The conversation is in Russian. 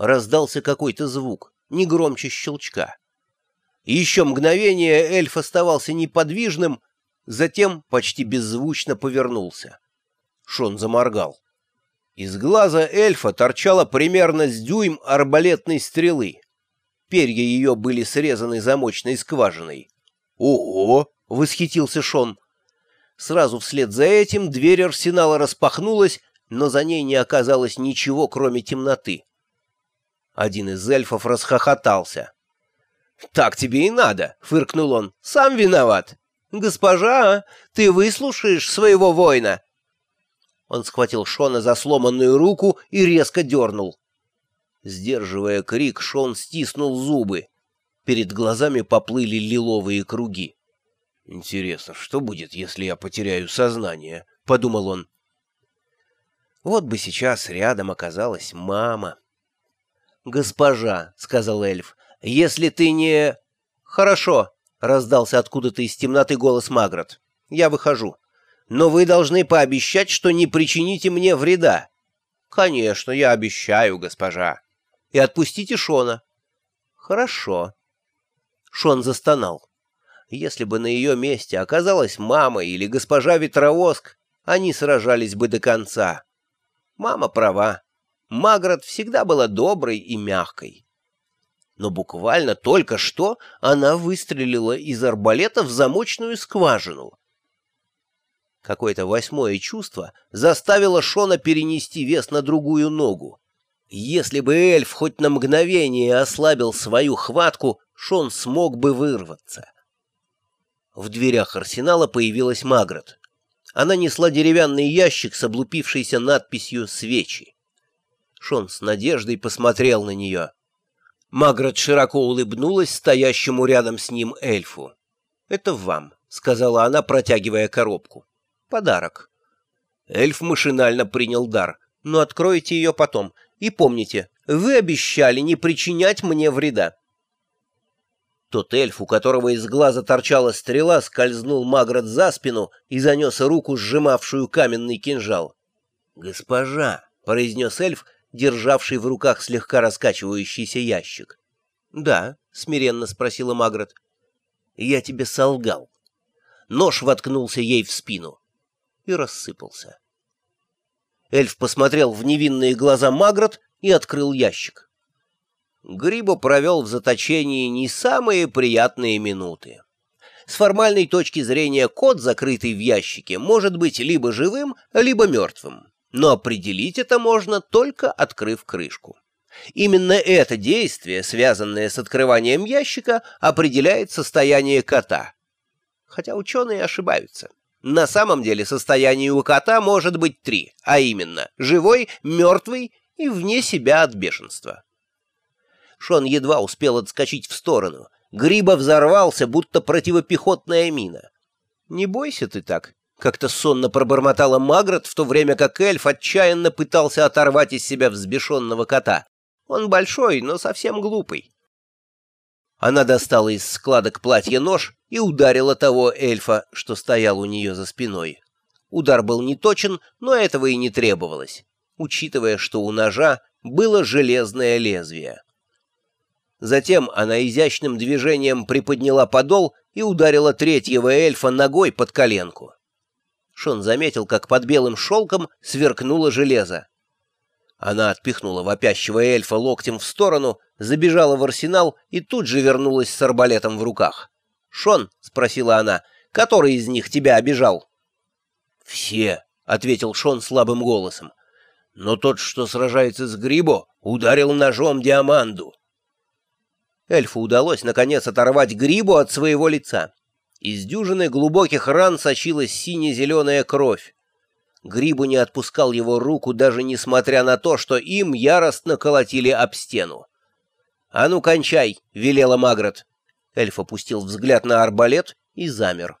раздался какой-то звук, не громче щелчка. Еще мгновение эльф оставался неподвижным, затем почти беззвучно повернулся. Шон заморгал. Из глаза эльфа торчала примерно с дюйм арбалетной стрелы. Перья ее были срезаны замочной скважиной. «Ого!» — восхитился Шон. Сразу вслед за этим дверь арсенала распахнулась, но за ней не оказалось ничего, кроме темноты. Один из эльфов расхохотался. «Так тебе и надо», — фыркнул он. «Сам виноват. Госпожа, ты выслушаешь своего воина?» Он схватил Шона за сломанную руку и резко дернул. Сдерживая крик, Шон стиснул зубы. Перед глазами поплыли лиловые круги. «Интересно, что будет, если я потеряю сознание?» — подумал он. Вот бы сейчас рядом оказалась мама. «Госпожа», — сказал эльф, — «если ты не...» «Хорошо», — раздался откуда-то из темноты голос Магрот. «Я выхожу. Но вы должны пообещать, что не причините мне вреда». «Конечно, я обещаю, госпожа». «И отпустите Шона». «Хорошо». Шон застонал. Если бы на ее месте оказалась мама или госпожа Ветровоск, они сражались бы до конца. Мама права. Маград всегда была доброй и мягкой. Но буквально только что она выстрелила из арбалета в замочную скважину. Какое-то восьмое чувство заставило Шона перенести вес на другую ногу. Если бы эльф хоть на мгновение ослабил свою хватку, Шон смог бы вырваться. В дверях арсенала появилась Маград. Она несла деревянный ящик с облупившейся надписью «Свечи». Шон с надеждой посмотрел на нее. Маград широко улыбнулась стоящему рядом с ним эльфу. «Это вам», — сказала она, протягивая коробку. «Подарок». Эльф машинально принял дар. «Но откройте ее потом. И помните, вы обещали не причинять мне вреда». Тот эльф, у которого из глаза торчала стрела, скользнул Маград за спину и занес руку, сжимавшую каменный кинжал. «Госпожа», — произнес эльф, державший в руках слегка раскачивающийся ящик. «Да», — смиренно спросила Маград. «Я тебе солгал». Нож воткнулся ей в спину и рассыпался. Эльф посмотрел в невинные глаза Маград и открыл ящик. Грибо провел в заточении не самые приятные минуты. С формальной точки зрения кот, закрытый в ящике, может быть либо живым, либо мертвым. Но определить это можно, только открыв крышку. Именно это действие, связанное с открыванием ящика, определяет состояние кота. Хотя ученые ошибаются. На самом деле состояние у кота может быть три, а именно живой, мертвый и вне себя от бешенства. Шон едва успел отскочить в сторону. Гриба взорвался, будто противопехотная мина. «Не бойся ты так», — как-то сонно пробормотала Магрот, в то время как эльф отчаянно пытался оторвать из себя взбешенного кота. «Он большой, но совсем глупый». Она достала из складок платья нож и ударила того эльфа, что стоял у нее за спиной. Удар был неточен, но этого и не требовалось, учитывая, что у ножа было железное лезвие. Затем она изящным движением приподняла подол и ударила третьего эльфа ногой под коленку. Шон заметил, как под белым шелком сверкнуло железо. Она отпихнула вопящего эльфа локтем в сторону, забежала в арсенал и тут же вернулась с арбалетом в руках. «Шон», — спросила она, — «который из них тебя обижал?» «Все», — ответил Шон слабым голосом. «Но тот, что сражается с Грибо, ударил ножом Диаманду». Эльфу удалось, наконец, оторвать грибу от своего лица. Из дюжины глубоких ран сочилась сине-зеленая кровь. Грибу не отпускал его руку, даже несмотря на то, что им яростно колотили об стену. «А ну, кончай!» — велела Магрот. Эльф опустил взгляд на арбалет и замер.